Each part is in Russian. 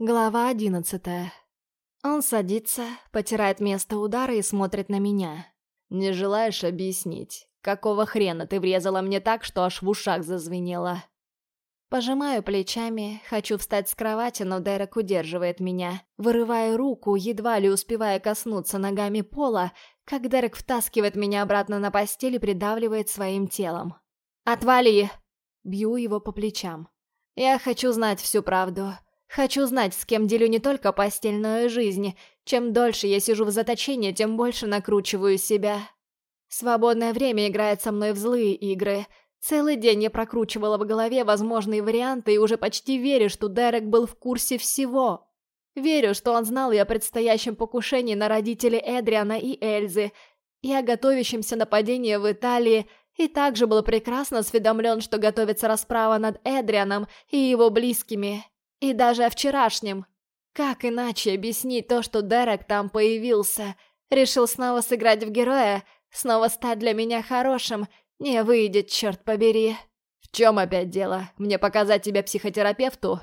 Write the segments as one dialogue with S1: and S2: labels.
S1: Глава одиннадцатая. Он садится, потирает место удара и смотрит на меня.
S2: «Не желаешь объяснить, какого хрена ты врезала мне так, что аж в ушах зазвенело?»
S1: Пожимаю плечами, хочу встать с кровати, но Дерек удерживает меня. Вырываю руку, едва ли успевая коснуться ногами пола, как Дерек втаскивает меня обратно на постель и придавливает своим телом. «Отвали!» Бью его по плечам. «Я хочу знать всю правду. Хочу знать, с кем делю не только постельную жизнь. Чем дольше я сижу в заточении, тем больше накручиваю себя. Свободное время играет со мной в злые игры — Целый день я прокручивала в голове возможные варианты и уже почти верю, что Дерек был в курсе всего. Верю, что он знал и о предстоящем покушении на родителей Эдриана и Эльзы, и о готовящемся нападении в Италии, и также был прекрасно осведомлен, что готовится расправа над Эдрианом и его близкими, и даже о вчерашнем. Как иначе объяснить то, что Дерек там появился? Решил снова сыграть в героя, снова стать для меня хорошим — «Не выйдет, черт побери!»
S2: «В чем опять дело? Мне показать тебя психотерапевту?»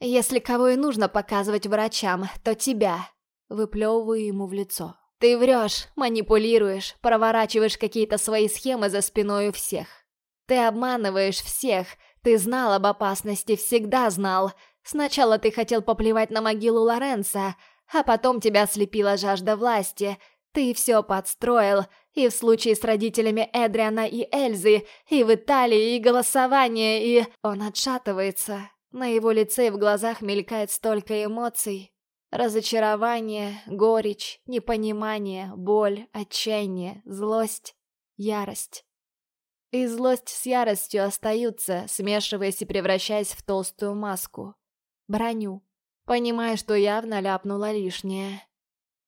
S1: «Если кого и нужно показывать врачам, то тебя!» Выплевываю ему в лицо. «Ты врешь, манипулируешь, проворачиваешь какие-то свои схемы за спиной у всех. Ты обманываешь всех, ты знал об опасности, всегда знал. Сначала ты хотел поплевать на могилу Лоренца, а потом тебя ослепила жажда власти. Ты все подстроил, и в случае с родителями Эдриана и Эльзы, и в Италии, и голосование, и... Он отшатывается. На его лице и в глазах мелькает столько эмоций. Разочарование, горечь, непонимание, боль, отчаяние, злость, ярость. И злость с яростью остаются, смешиваясь и превращаясь в толстую маску. Броню. Понимая, что явно ляпнула лишнее.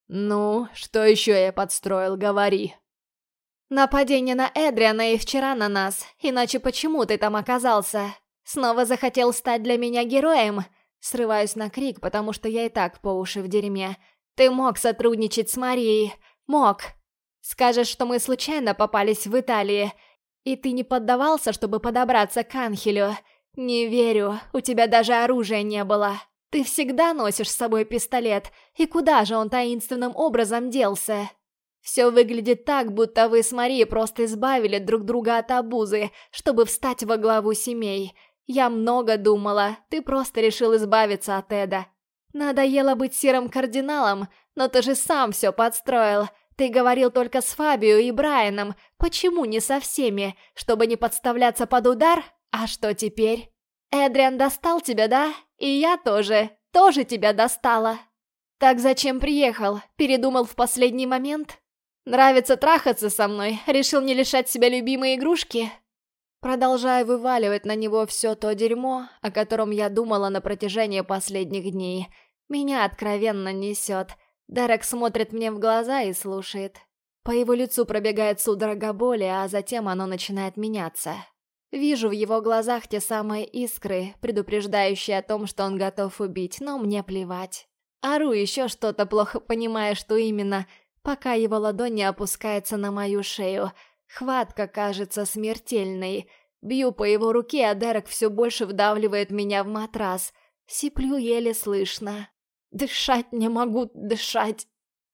S2: «Ну, что еще я подстроил, говори!»
S1: Нападение на Эдриана и вчера на нас, иначе почему ты там оказался? Снова захотел стать для меня героем? Срываюсь на крик, потому что я и так по уши в дерьме. Ты мог сотрудничать с Марией. Мог. Скажешь, что мы случайно попались в Италии, и ты не поддавался, чтобы подобраться к Анхелю. Не верю, у тебя даже оружия не было. Ты всегда носишь с собой пистолет, и куда же он таинственным образом делся? Все выглядит так, будто вы с Марией просто избавили друг друга от обузы, чтобы встать во главу семей. Я много думала, ты просто решил избавиться от Эда. Надоело быть серым кардиналом, но ты же сам все подстроил. Ты говорил только с Фабио и Брайаном. Почему не со всеми? Чтобы не подставляться под удар? А что теперь? Эдриан достал тебя, да? И я тоже. Тоже тебя достала. Так зачем приехал? Передумал в последний момент? Нравится трахаться со мной? Решил не лишать себя любимой игрушки? Продолжаю вываливать на него все то дерьмо, о котором я думала на протяжении последних дней. Меня откровенно несет. Дерек смотрит мне в глаза и слушает. По его лицу пробегает судорога боли, а затем оно начинает меняться. Вижу в его глазах те самые искры, предупреждающие о том, что он готов убить, но мне плевать. Ору еще что-то, плохо понимая, что именно, пока его ладонь не опускается на мою шею. Хватка кажется смертельной. Бью по его руке, а Дерек все больше вдавливает меня в матрас. Сиплю еле слышно. Дышать не могу, дышать.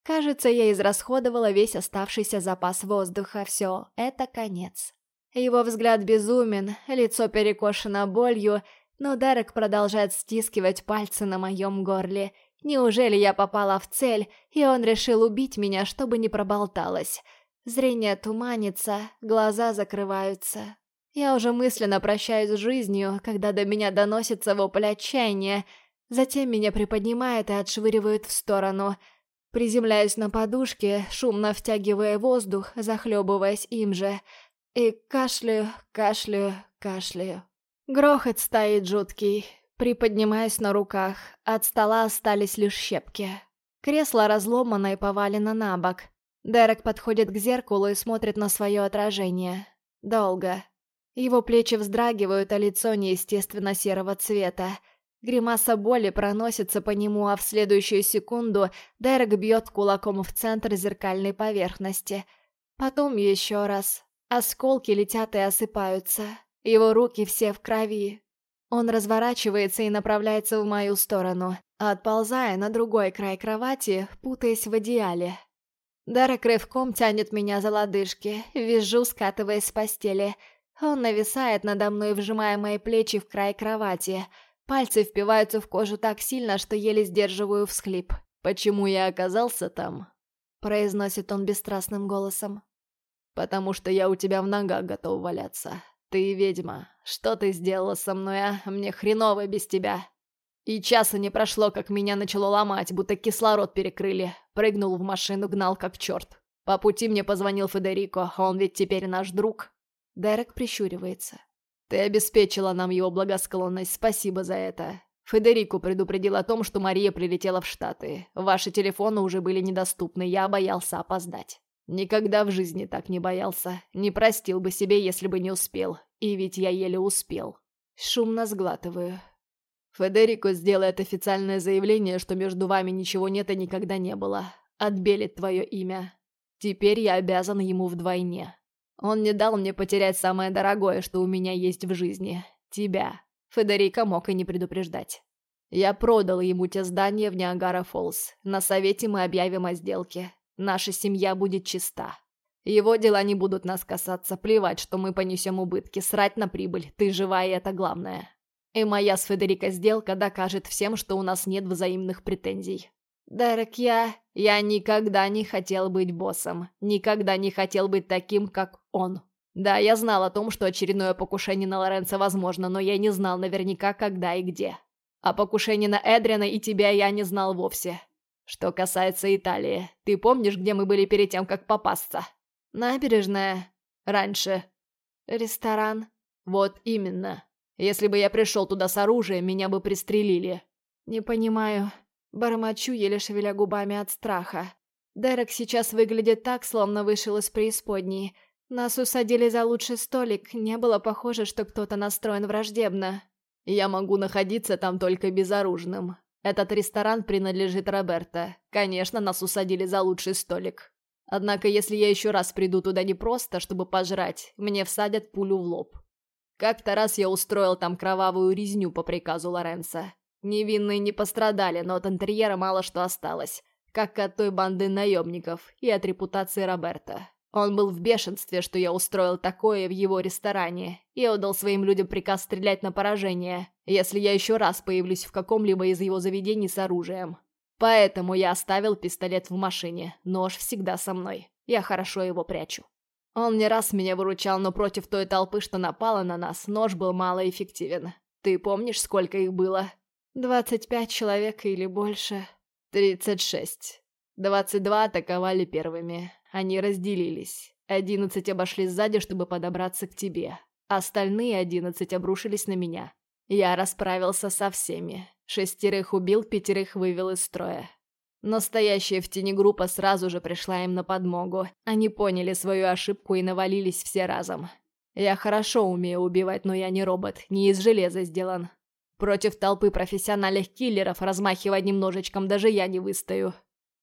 S1: Кажется, я израсходовала весь оставшийся запас воздуха. Все, это конец. Его взгляд безумен, лицо перекошено болью, но Дерек продолжает стискивать пальцы на моем горле – Неужели я попала в цель, и он решил убить меня, чтобы не проболталась? Зрение туманится, глаза закрываются. Я уже мысленно прощаюсь с жизнью, когда до меня доносится вопль отчаяния. Затем меня приподнимает и отшвыривает в сторону. Приземляюсь на подушке, шумно втягивая воздух, захлебываясь им же. И кашляю, кашляю, кашляю. Грохот стоит жуткий. Приподнимаясь на руках, от стола остались лишь щепки. Кресло разломано и повалено на бок. Дерек подходит к зеркалу и смотрит на свое отражение. Долго. Его плечи вздрагивают, а лицо неестественно серого цвета. Гримаса боли проносится по нему, а в следующую секунду Дерек бьет кулаком в центр зеркальной поверхности. Потом еще раз. Осколки летят и осыпаются. Его руки все в крови, он разворачивается и направляется в мою сторону. отползая на другой край кровати, путаясь в одеяле. Дерек рывком тянет меня за лодыжки, визжу, скатываясь с постели. Он нависает надо мной, вжимая мои плечи в край кровати. Пальцы впиваются в кожу так сильно, что еле сдерживаю всхлип.
S2: «Почему я оказался там?»
S1: Произносит он бесстрастным голосом.
S2: «Потому что я у тебя в ногах готов валяться. Ты ведьма. Что ты сделала со мной, а? Мне хреново без тебя. И часа не прошло, как меня начало ломать, будто кислород перекрыли. Прыгнул в машину, гнал как черт. По пути мне позвонил Федерико, он ведь теперь наш друг.
S1: Дерек прищуривается.
S2: Ты обеспечила нам его благосклонность, спасибо за это. Федерико предупредил о том, что Мария прилетела в Штаты. Ваши телефоны уже были недоступны, я боялся опоздать. Никогда в жизни так не боялся. Не простил бы себе, если бы не успел. И ведь я еле успел.
S1: Шумно сглатываю.
S2: Федерико сделает официальное заявление, что между вами ничего нет и никогда не было. Отбелит твое имя. Теперь я обязан ему вдвойне. Он не дал мне потерять самое дорогое, что у меня есть в жизни. Тебя. Федерико мог и не предупреждать. Я продал ему те здания в Ниагара-Фоллс. На совете мы объявим о сделке. Наша семья будет чиста. Его дела не будут нас касаться. Плевать, что мы понесем убытки. Срать на прибыль. Ты жива, и это главное. И моя с Федерико сделка докажет всем, что у нас нет взаимных претензий. Дерек, я... Я никогда не хотел быть боссом. Никогда не хотел быть таким, как он. Да, я знал о том, что очередное покушение на Лоренцо возможно, но я не знал наверняка, когда и где. А покушение на Эдриана и тебя я не знал вовсе. Что касается Италии, ты помнишь, где мы были перед тем, как попасться?
S1: Набережная.
S2: Раньше.
S1: Ресторан.
S2: Вот именно. Если бы я пришел туда с оружием, меня бы пристрелили».
S1: «Не понимаю». Бормочу, еле шевеля губами от страха. Дерек сейчас выглядит так, словно вышел из преисподней. Нас усадили за лучший столик, не было похоже, что кто-то настроен враждебно.
S2: «Я могу находиться там только безоружным. Этот ресторан принадлежит Роберто. Конечно, нас усадили за лучший столик. Однако, если я еще раз приду туда не просто, чтобы пожрать, мне всадят пулю в лоб. Как-то раз я устроил там кровавую резню по приказу Лоренса. Невинные не пострадали, но от интерьера мало что осталось. Как от той банды наемников и от репутации Роберта. Он был в бешенстве, что я устроил такое в его ресторане, и отдал своим людям приказ стрелять на поражение, если я еще раз появлюсь в каком-либо из его заведений с оружием. Поэтому я оставил пистолет в машине, нож всегда со мной. Я хорошо его прячу. Он не раз меня выручал, но против той толпы, что напала на нас, нож был малоэффективен. Ты помнишь, сколько их было?
S1: Двадцать пять человек или больше.
S2: Тридцать шесть. Двадцать два атаковали первыми. Они разделились. Одиннадцать обошли сзади, чтобы подобраться к тебе. Остальные одиннадцать обрушились на меня. Я расправился со всеми. Шестерых убил, пятерых вывел из строя. Настоящая в тени группа сразу же пришла им на подмогу. Они поняли свою ошибку и навалились все разом. Я хорошо умею убивать, но я не робот, не из железа сделан. Против толпы профессиональных киллеров размахивать немножечком даже я не выстою.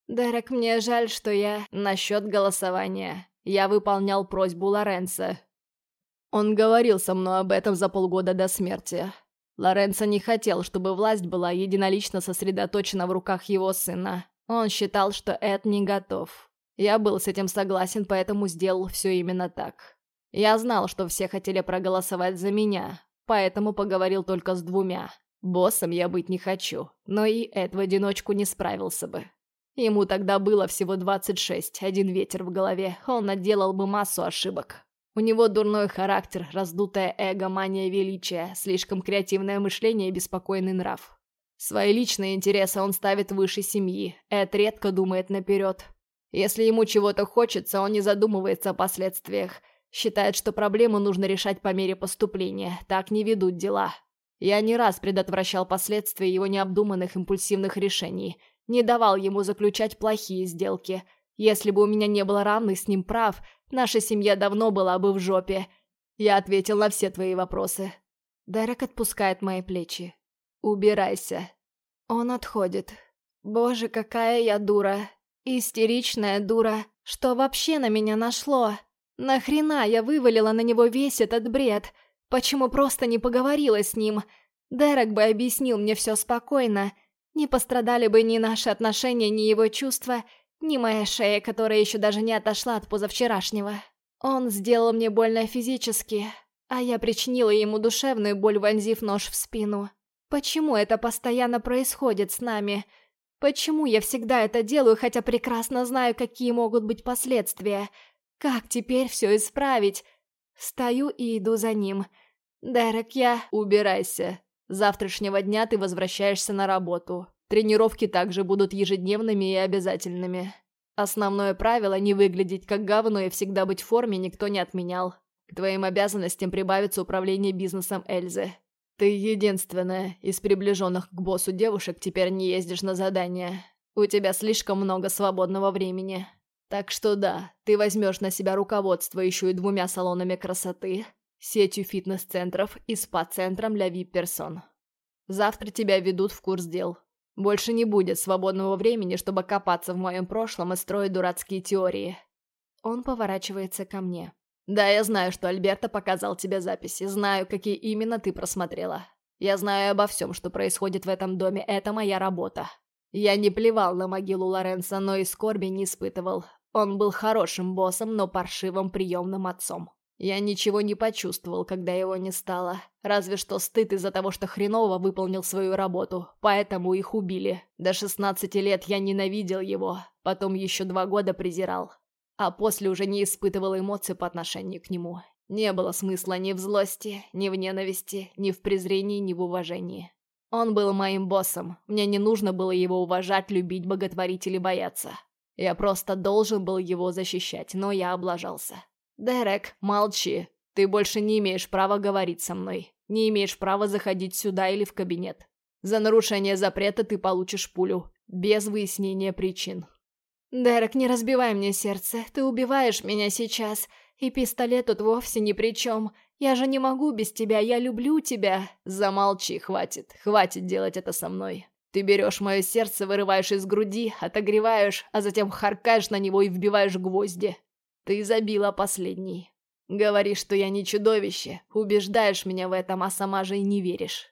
S1: Дерек, мне жаль, что я...
S2: Насчет голосования. Я выполнял просьбу Лоренца. Он говорил со мной об этом за полгода до смерти. Лоренцо не хотел, чтобы власть была единолично сосредоточена в руках его сына. Он считал, что Эд не готов. Я был с этим согласен, поэтому сделал все именно так. Я знал, что все хотели проголосовать за меня, поэтому поговорил только с двумя. Боссом я быть не хочу, но и Эд в одиночку не справился бы. Ему тогда было всего 26, один ветер в голове, он наделал бы массу ошибок. У него дурной характер, раздутое эго, мания величия, слишком креативное мышление и беспокойный нрав. Свои личные интересы он ставит выше семьи, Эд редко думает наперед. Если ему чего-то хочется, он не задумывается о последствиях. Считает, что проблему нужно решать по мере поступления, так не ведут дела. Я не раз предотвращал последствия его необдуманных импульсивных решений, не давал ему заключать плохие сделки – если бы у меня не было равных с ним прав, наша семья давно была бы в жопе. Я ответил на все твои вопросы.
S1: Дерек отпускает мои плечи.
S2: Убирайся.
S1: Он отходит. Боже, какая я дура. Истеричная дура. Что вообще на меня нашло? Нахрена я вывалила на него весь этот бред? Почему просто не поговорила с ним? Дерек бы объяснил мне все спокойно. Не пострадали бы ни наши отношения, ни его чувства, ни моя шея, которая еще даже не отошла от позавчерашнего. Он сделал мне больно физически, а я причинила ему душевную боль, вонзив нож в спину. Почему это постоянно происходит с нами? Почему я всегда это делаю, хотя прекрасно знаю, какие могут быть последствия? Как теперь все исправить? Встаю и иду за ним. Дерек, я...
S2: Убирайся. Завтрашнего дня ты возвращаешься на работу. Тренировки также будут ежедневными и обязательными. Основное правило – не выглядеть как говно и всегда быть в форме никто не отменял. К твоим обязанностям прибавится управление бизнесом Эльзы. Ты единственная из приближенных к боссу девушек теперь не ездишь на задания. У тебя слишком много свободного времени. Так что да, ты возьмешь на себя руководство еще и двумя салонами красоты, сетью фитнес-центров и спа-центром для вип-персон. Завтра тебя ведут в курс дел. Больше не будет свободного времени, чтобы копаться в моем прошлом и строить дурацкие теории.
S1: Он поворачивается ко мне.
S2: Да, я знаю, что Альберто показал тебе записи, знаю, какие именно ты просмотрела. Я знаю обо всем, что происходит в этом доме, это моя работа. Я не плевал на могилу Лоренса, но и скорби не испытывал. Он был хорошим боссом, но паршивым приемным отцом. Я ничего не почувствовал, когда его не стало. Разве что стыд из-за того, что хреново выполнил свою работу, поэтому их убили. До 16 лет я ненавидел его, потом еще два года презирал. А после уже не испытывал эмоций по отношению к нему. Не было смысла ни в злости, ни в ненависти, ни в презрении, ни в уважении. Он был моим боссом, мне не нужно было его уважать, любить, боготворить или бояться. Я просто должен был его защищать, но я облажался. «Дерек, молчи. Ты больше не имеешь права говорить со мной. Не имеешь права заходить сюда или в кабинет. За нарушение запрета ты получишь пулю. Без выяснения причин».
S1: «Дерек, не разбивай мне сердце. Ты убиваешь меня сейчас. И пистолет тут вовсе ни при чем. Я же не могу без тебя. Я люблю тебя».
S2: «Замолчи, хватит. Хватит делать это со мной. Ты берешь мое сердце, вырываешь из груди, отогреваешь, а затем харкаешь на него и вбиваешь гвозди. Ты забила последний. Говоришь, что я не чудовище, убеждаешь меня в этом, а сама же и не веришь.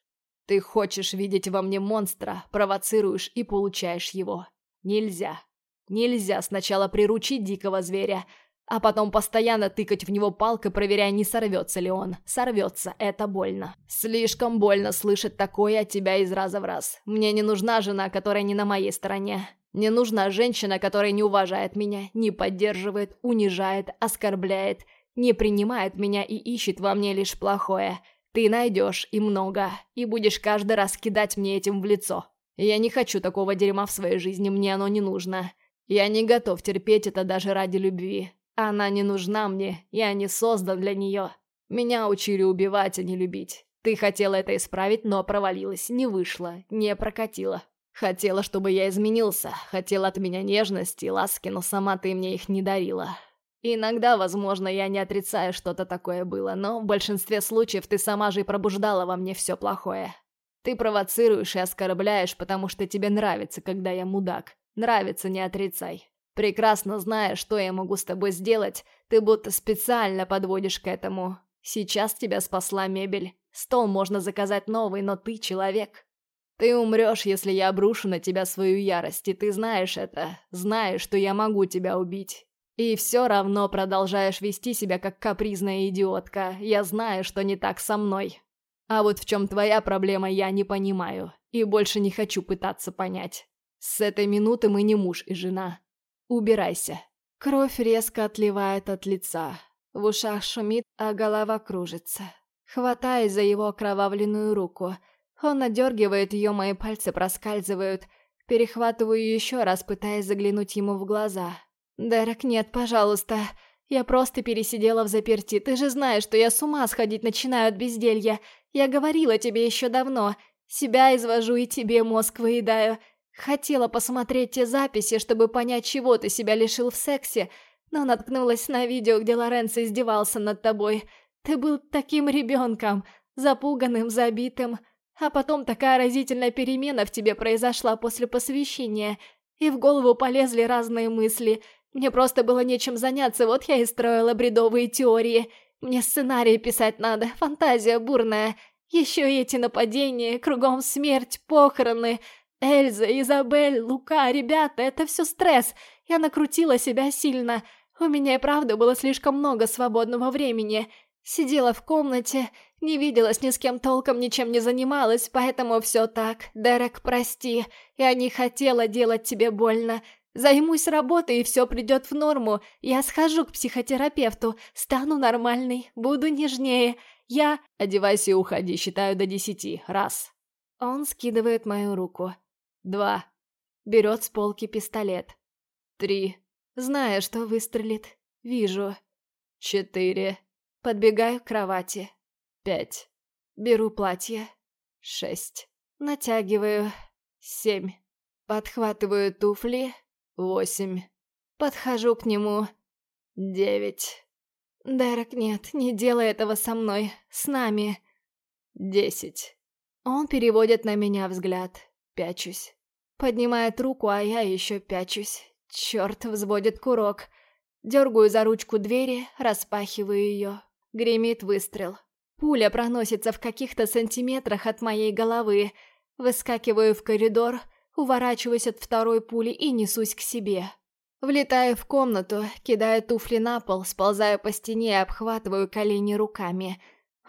S2: Ты хочешь видеть во мне монстра, провоцируешь и получаешь его. Нельзя. Нельзя сначала приручить дикого зверя, а потом постоянно тыкать в него палкой, проверяя, не сорвется ли он. Сорвется, это больно. Слишком больно слышать такое от тебя из раза в раз. Мне не нужна жена, которая не на моей стороне. Не нужна женщина, которая не уважает меня, не поддерживает, унижает, оскорбляет, не принимает меня и ищет во мне лишь плохое. Ты найдешь и много, и будешь каждый раз кидать мне этим в лицо. Я не хочу такого дерьма в своей жизни, мне оно не нужно. Я не готов терпеть это даже ради любви. Она не нужна мне, я не создан для нее. Меня учили убивать, а не любить. Ты хотела это исправить, но провалилась, не вышло, не прокатило. Хотела, чтобы я изменился, хотела от меня нежности и ласки, но сама ты мне их не дарила. Иногда, возможно, я не отрицаю, что-то такое было, но в большинстве случаев ты сама же и пробуждала во мне все плохое. Ты провоцируешь и оскорбляешь, потому что тебе нравится, когда я мудак. Нравится, не отрицай. Прекрасно зная, что я могу с тобой сделать, ты будто специально подводишь к этому. Сейчас тебя спасла мебель. Стол можно заказать новый, но ты человек. Ты умрешь, если я обрушу на тебя свою ярость, и ты знаешь это. Знаешь, что я могу тебя убить. И все равно продолжаешь вести себя как капризная идиотка. Я знаю, что не так со мной. А вот в чем твоя проблема, я не понимаю. И больше не хочу пытаться понять. С этой минуты мы не муж и жена. Убирайся.
S1: Кровь резко отливает от лица. В ушах шумит, а голова кружится. Хватаюсь за его окровавленную руку – он надергивает ее, мои пальцы проскальзывают. Перехватываю еще раз, пытаясь заглянуть ему в глаза. «Дерек, нет, пожалуйста. Я просто пересидела в заперти. Ты же знаешь, что я с ума сходить начинаю от безделья. Я говорила тебе еще давно. Себя извожу и тебе мозг выедаю. Хотела посмотреть те записи, чтобы понять, чего ты себя лишил в сексе, но наткнулась на видео, где Лоренцо издевался над тобой. Ты был таким ребенком, запуганным, забитым. А потом такая разительная перемена в тебе произошла после посвящения, и в голову полезли разные мысли. Мне просто было нечем заняться, вот я и строила бредовые теории. Мне сценарий писать надо, фантазия бурная. Еще эти нападения, кругом смерть, похороны. Эльза, Изабель, Лука, ребята, это все стресс. Я накрутила себя сильно. У меня и правда было слишком много свободного времени. Сидела в комнате, не виделась ни с кем толком, ничем не занималась, поэтому все так. Дерек, прости, я не хотела делать тебе больно. Займусь работой, и все придет в норму. Я схожу к психотерапевту, стану нормальной, буду нежнее. Я...
S2: Одевайся и уходи, считаю до десяти. Раз.
S1: Он скидывает мою руку.
S2: Два.
S1: Берет с полки пистолет.
S2: Три.
S1: Зная, что выстрелит. Вижу.
S2: Четыре.
S1: Подбегаю к кровати.
S2: Пять.
S1: Беру платье.
S2: Шесть.
S1: Натягиваю.
S2: Семь.
S1: Подхватываю туфли.
S2: Восемь.
S1: Подхожу к нему.
S2: Девять.
S1: Дерек, нет, не делай этого со мной. С нами.
S2: Десять.
S1: Он переводит на меня взгляд. Пячусь. Поднимает руку, а я еще пячусь. Черт, взводит курок. Дергаю за ручку двери, распахиваю ее. Гремит выстрел. Пуля проносится в каких-то сантиметрах от моей головы. Выскакиваю в коридор, уворачиваюсь от второй пули и несусь к себе. Влетаю в комнату, кидаю туфли на пол, сползаю по стене и обхватываю колени руками.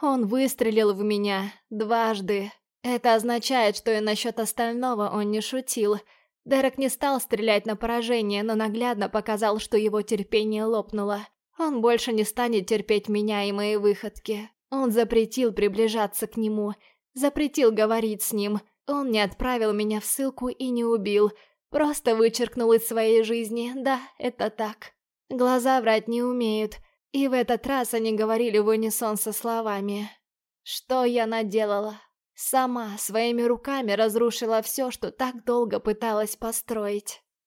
S1: Он выстрелил в меня дважды. Это означает, что и насчет остального он не шутил. Дерек не стал стрелять на поражение, но наглядно показал, что его терпение лопнуло. Он больше не станет терпеть меня и мои выходки. Он запретил приближаться к нему, запретил говорить с ним. Он не отправил меня в ссылку и не убил. Просто вычеркнул из своей жизни, да, это так. Глаза врать не умеют, и в этот раз они говорили в унисон со словами. Что я наделала? Сама своими руками разрушила все, что так долго пыталась построить.